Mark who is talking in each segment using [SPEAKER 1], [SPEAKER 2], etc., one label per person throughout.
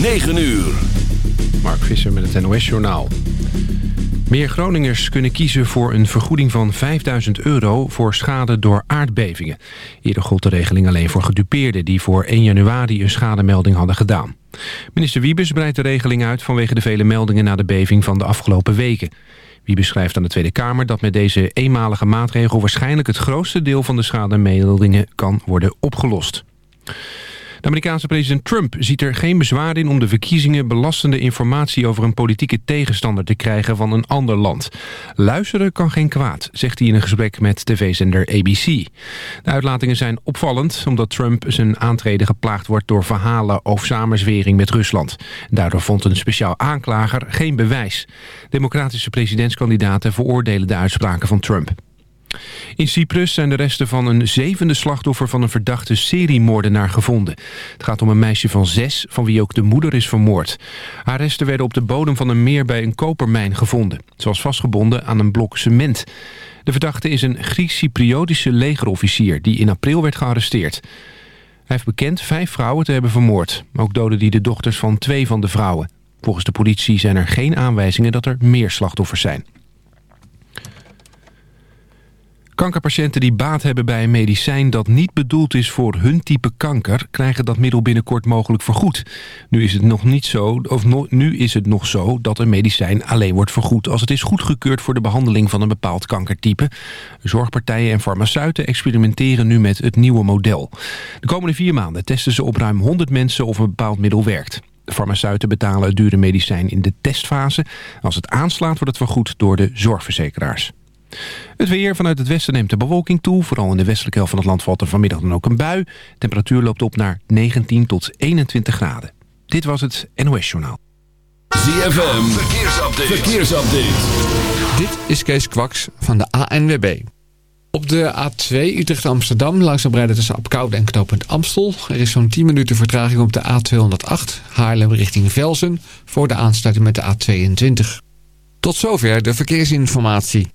[SPEAKER 1] 9 uur.
[SPEAKER 2] Mark Visser met het NOS-journaal. Meer Groningers kunnen kiezen voor een vergoeding van 5000 euro voor schade door aardbevingen. Eerder gold de regeling alleen voor gedupeerden die voor 1 januari een schademelding hadden gedaan. Minister Wiebes breidt de regeling uit vanwege de vele meldingen na de beving van de afgelopen weken. Wiebes schrijft aan de Tweede Kamer dat met deze eenmalige maatregel waarschijnlijk het grootste deel van de schademeldingen kan worden opgelost. De Amerikaanse president Trump ziet er geen bezwaar in om de verkiezingen belastende informatie over een politieke tegenstander te krijgen van een ander land. Luisteren kan geen kwaad, zegt hij in een gesprek met tv-zender ABC. De uitlatingen zijn opvallend omdat Trump zijn aantreden geplaagd wordt door verhalen over samenzwering met Rusland. Daardoor vond een speciaal aanklager geen bewijs. Democratische presidentskandidaten veroordelen de uitspraken van Trump. In Cyprus zijn de resten van een zevende slachtoffer van een verdachte seriemoordenaar gevonden. Het gaat om een meisje van zes, van wie ook de moeder is vermoord. Haar resten werden op de bodem van een meer bij een kopermijn gevonden. Ze was vastgebonden aan een blok cement. De verdachte is een Grieks-Cypriotische legerofficier die in april werd gearresteerd. Hij heeft bekend vijf vrouwen te hebben vermoord. Ook doden die de dochters van twee van de vrouwen. Volgens de politie zijn er geen aanwijzingen dat er meer slachtoffers zijn. Kankerpatiënten die baat hebben bij een medicijn dat niet bedoeld is voor hun type kanker... krijgen dat middel binnenkort mogelijk vergoed. Nu is het nog, niet zo, of nu is het nog zo dat een medicijn alleen wordt vergoed... als het is goedgekeurd voor de behandeling van een bepaald kankertype. Zorgpartijen en farmaceuten experimenteren nu met het nieuwe model. De komende vier maanden testen ze op ruim 100 mensen of een bepaald middel werkt. De farmaceuten betalen het dure medicijn in de testfase. Als het aanslaat wordt het vergoed door de zorgverzekeraars. Het weer vanuit het westen neemt de bewolking toe. Vooral in de westelijke helft van het land valt er vanmiddag dan ook een bui. temperatuur loopt op naar 19 tot 21 graden. Dit was het NOS Journaal.
[SPEAKER 1] ZFM, verkeersupdate. verkeersupdate.
[SPEAKER 3] Dit is Kees Kwaks van de ANWB. Op de A2 Utrecht-Amsterdam langzaam rijden tussen Apkoude en knooppunt Amstel. Er is zo'n 10 minuten vertraging op de A208 Haarlem richting Velzen... voor de aansluiting met de A22. Tot zover de verkeersinformatie.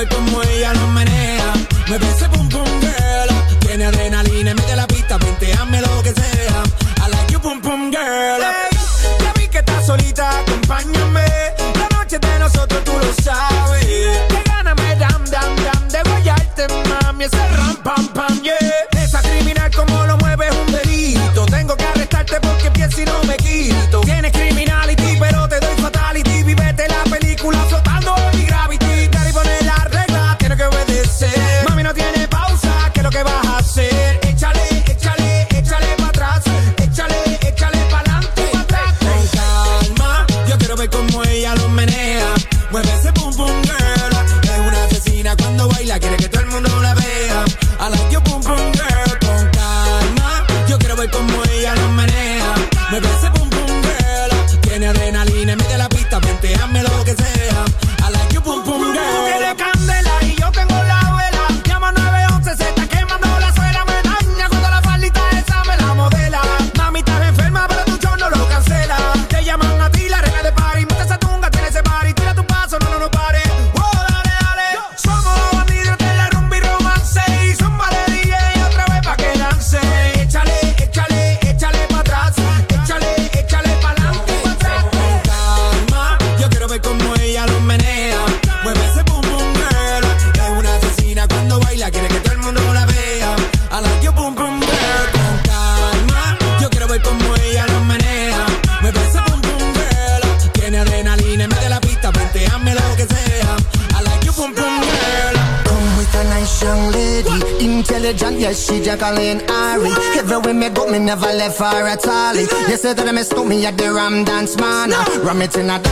[SPEAKER 4] mueve como ella lo menea. me ese pum pum girl. Tiene adrenalina, mete la pista, venteame lo que sea. I like you pum pum girl. Ya vi que estás solita, acompáñame. La noche de nosotros tú lo sabes. Que gana me dan, dan, dan de guayarte, mami. Ese ram pam pam. me
[SPEAKER 5] tonight.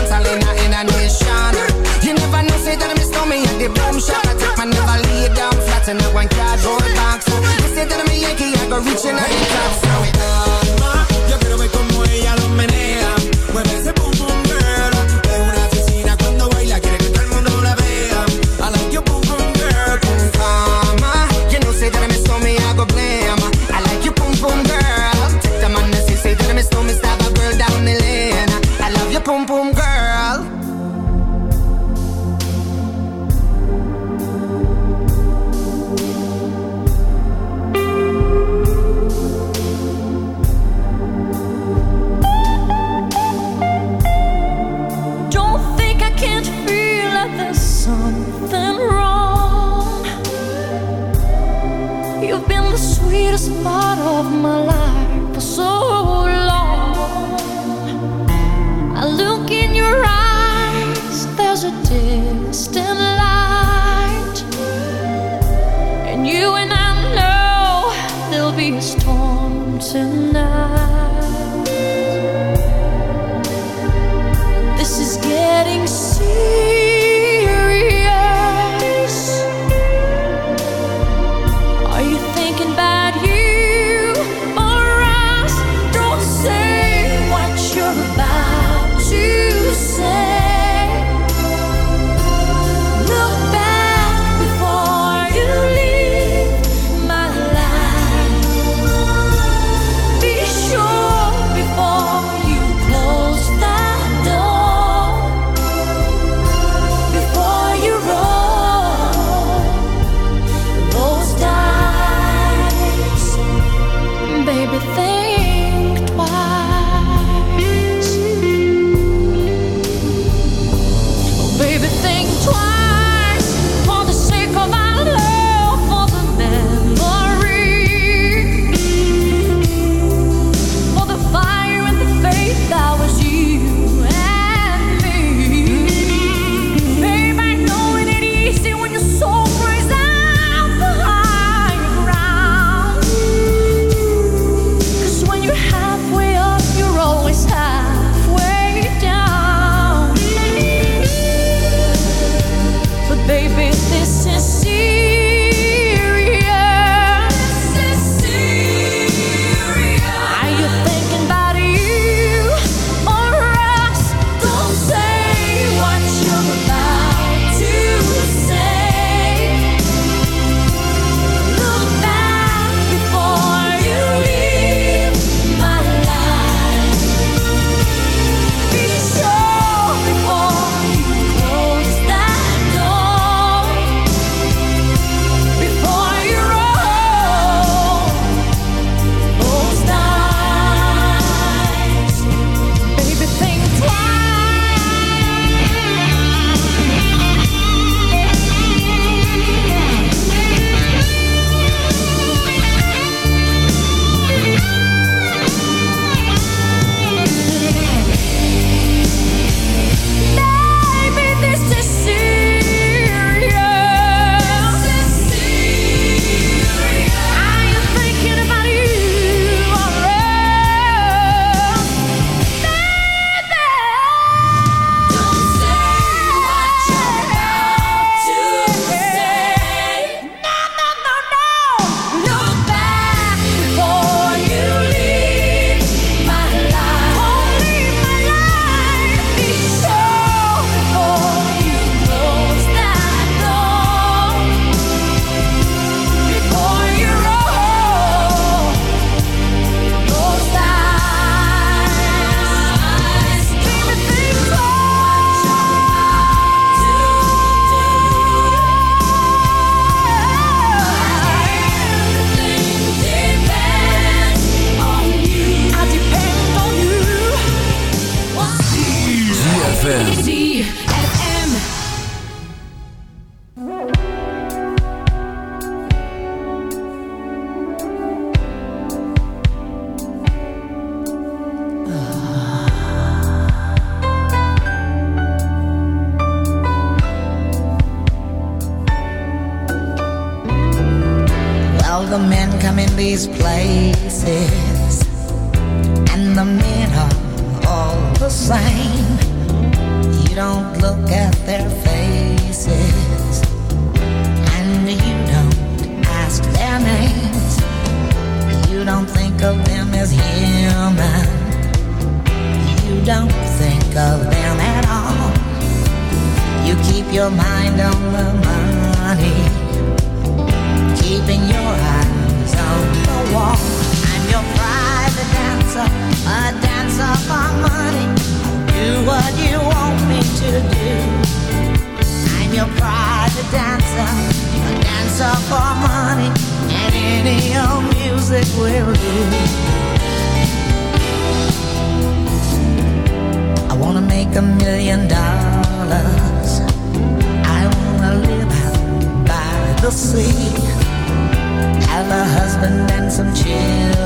[SPEAKER 6] some chill.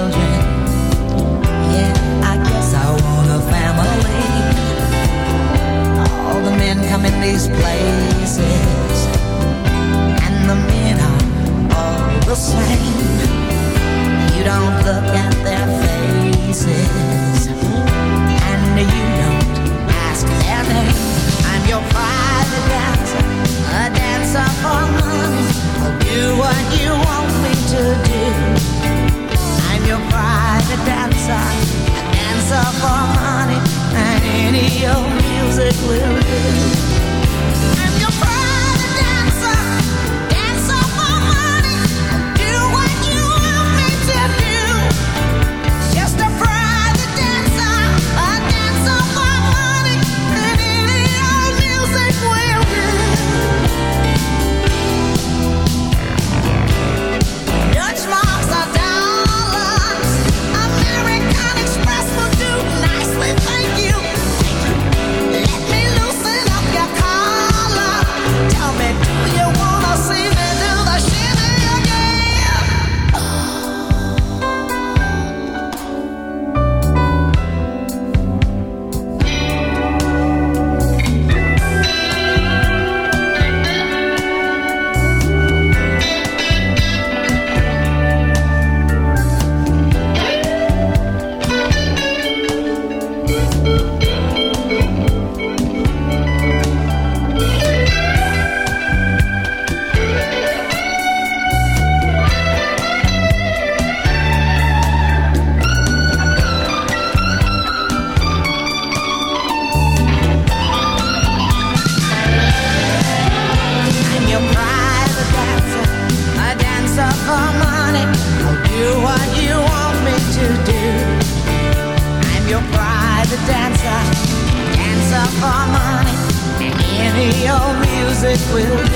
[SPEAKER 6] always will.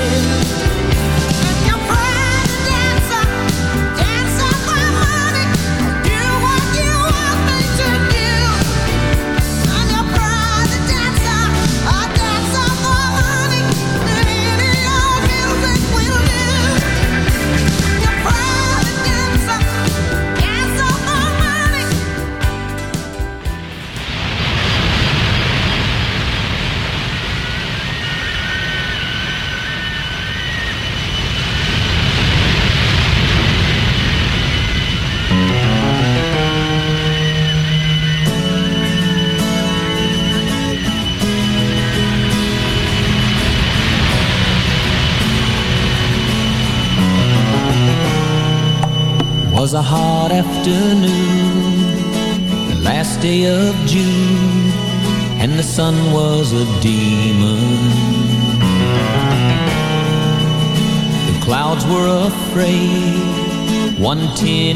[SPEAKER 7] mountain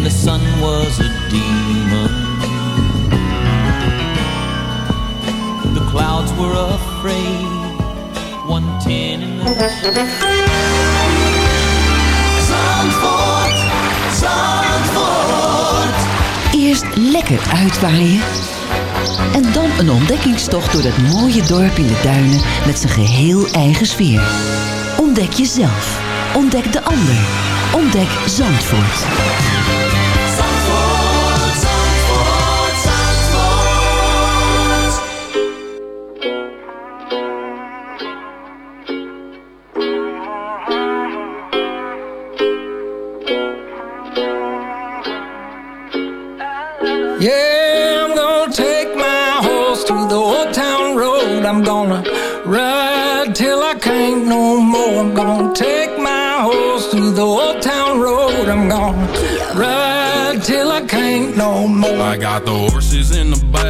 [SPEAKER 7] and the sun was a demon. The clouds were afraid. One ten in the
[SPEAKER 8] Zandvoort, Zandvoort.
[SPEAKER 9] Eerst lekker uitwaaien. En dan een ontdekkingstocht door dat mooie dorp in de duinen met zijn geheel eigen sfeer. Ontdek jezelf. Ontdek de ander. Ontdek Zandvoort.
[SPEAKER 8] Zandvoort,
[SPEAKER 10] in the back,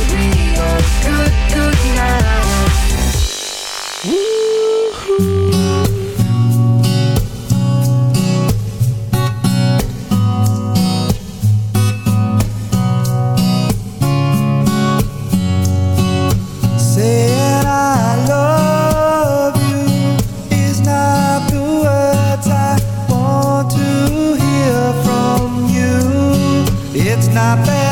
[SPEAKER 1] it's not bad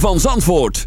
[SPEAKER 1] van Zandvoort.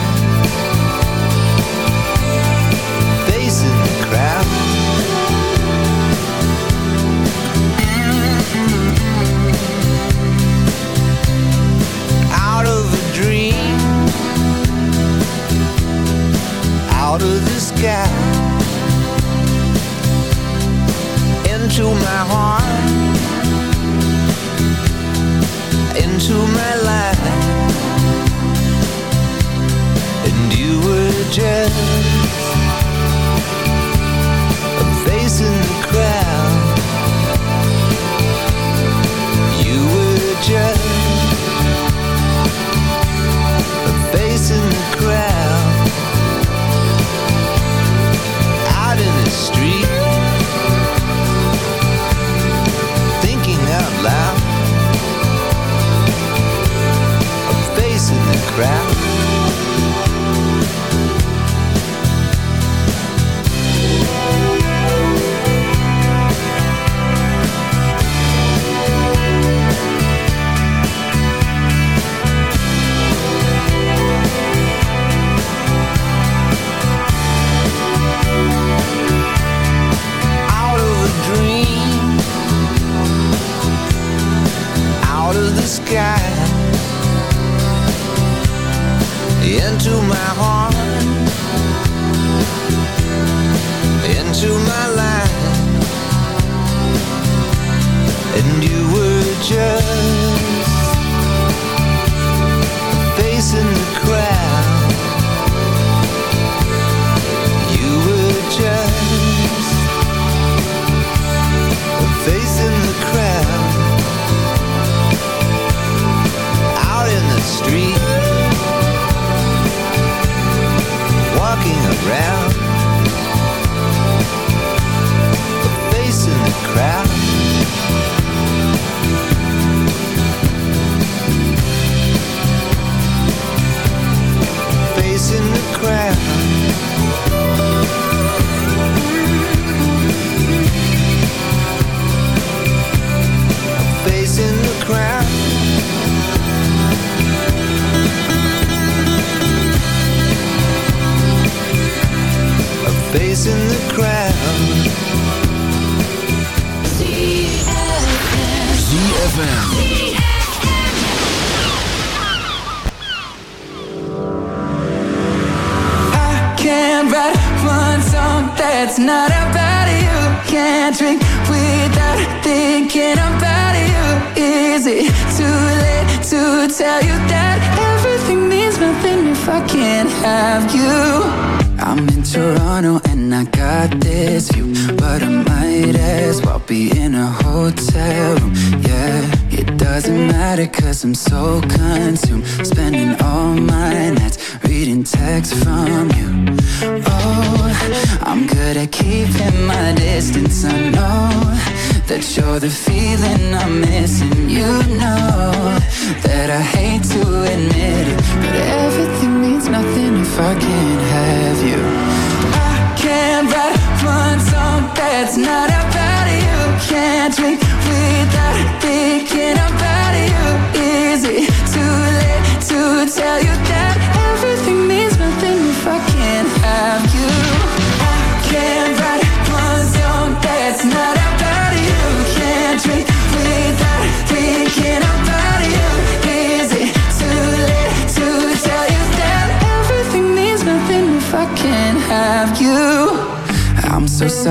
[SPEAKER 11] down into my heart, into my life, and you were just
[SPEAKER 12] crap. to my heart. but you're the feeling I'm missing. You know that I hate to admit it, but everything means nothing if I can't have.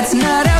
[SPEAKER 12] that's not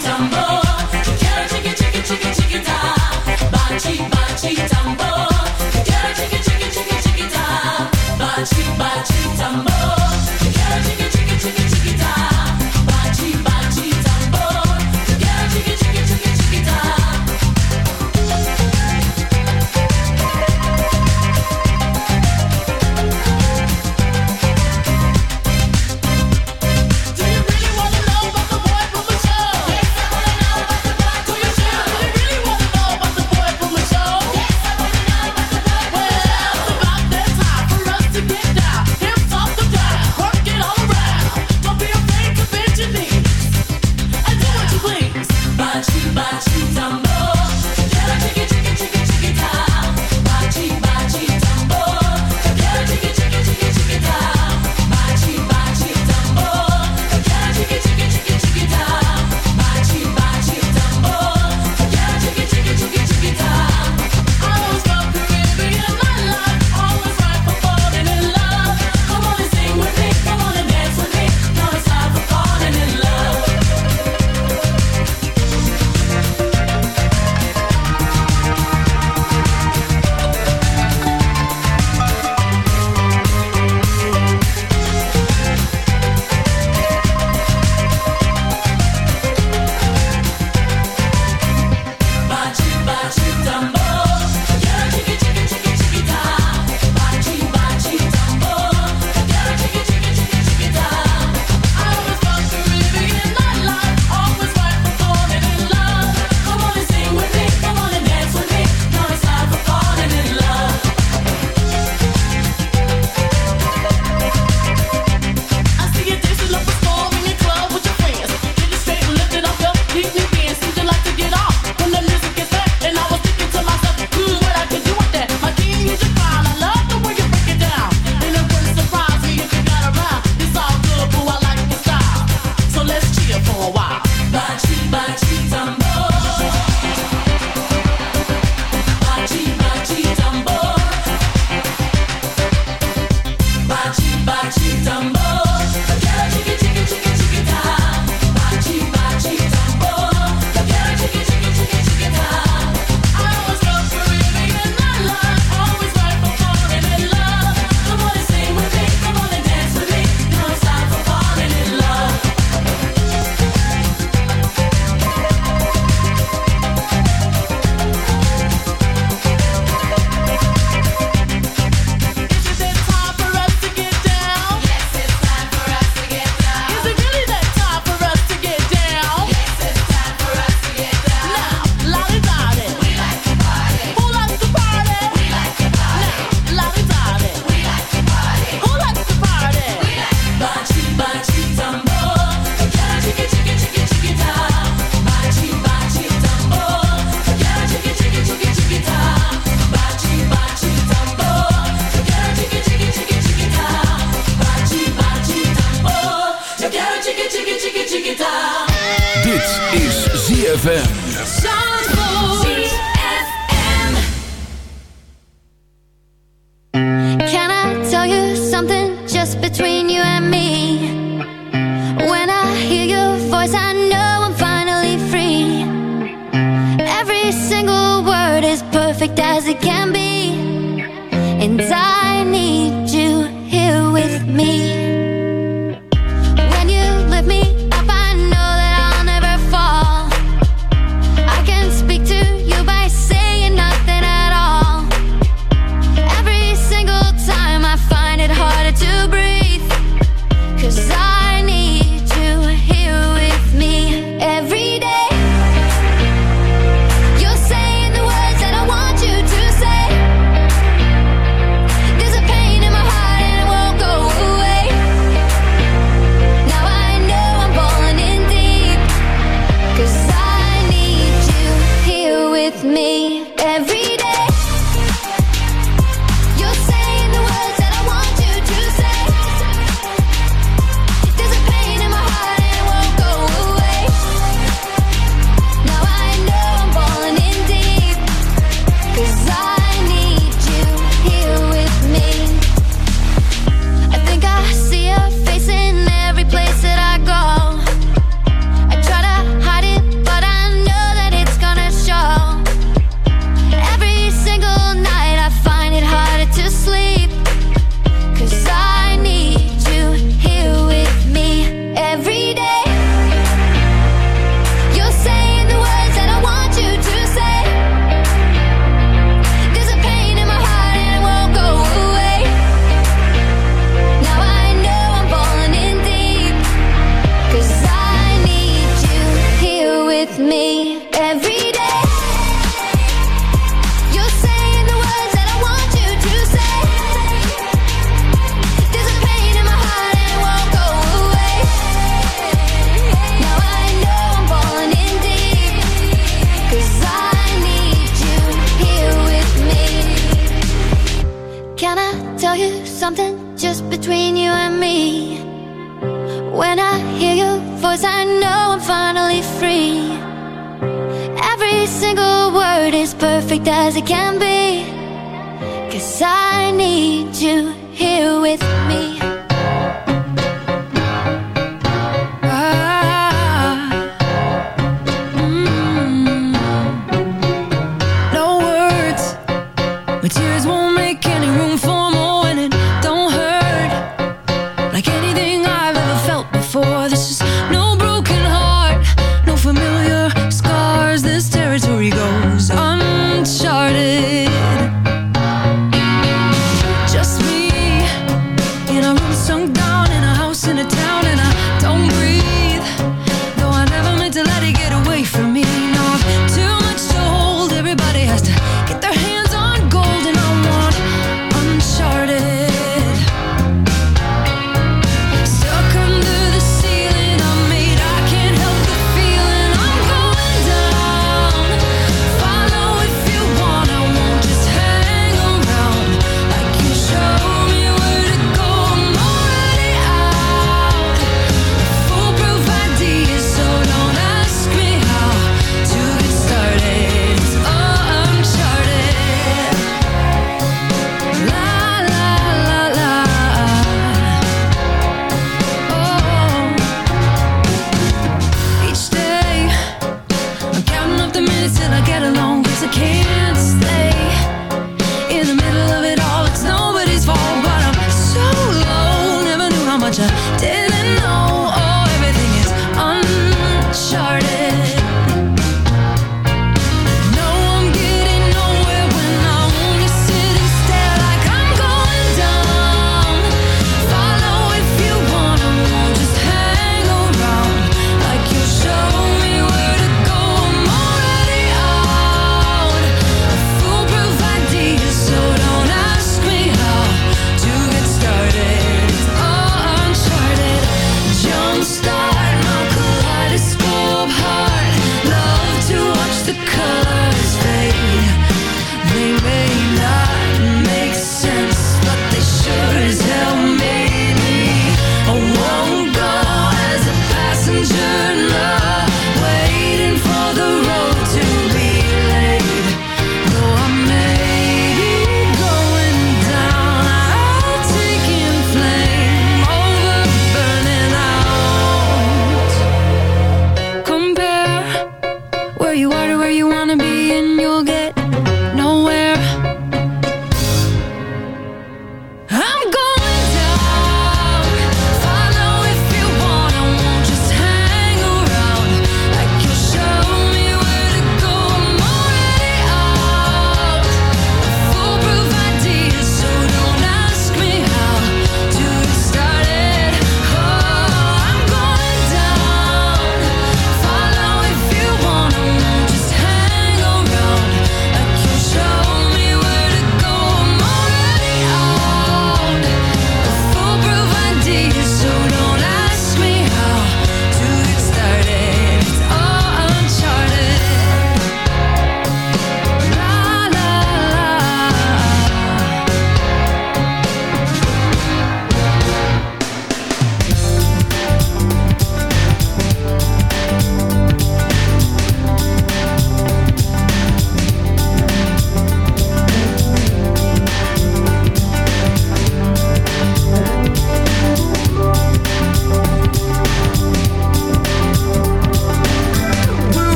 [SPEAKER 13] tumble.